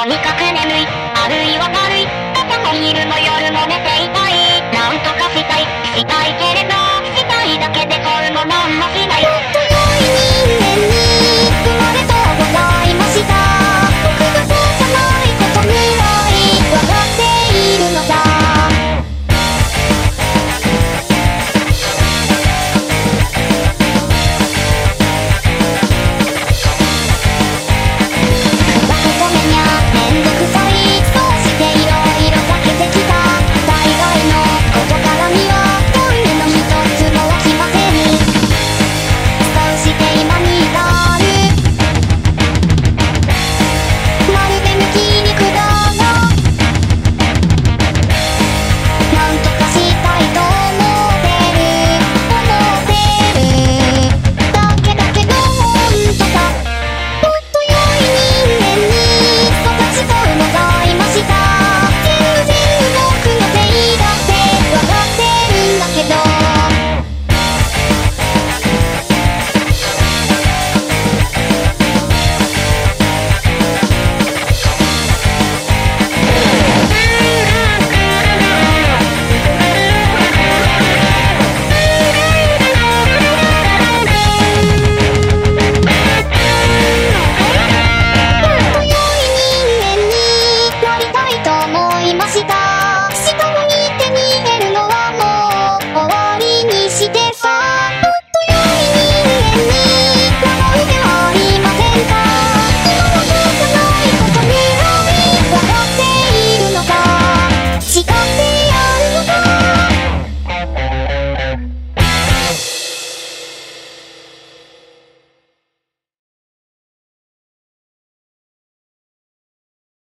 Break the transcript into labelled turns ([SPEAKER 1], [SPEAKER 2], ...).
[SPEAKER 1] とにかく眠い、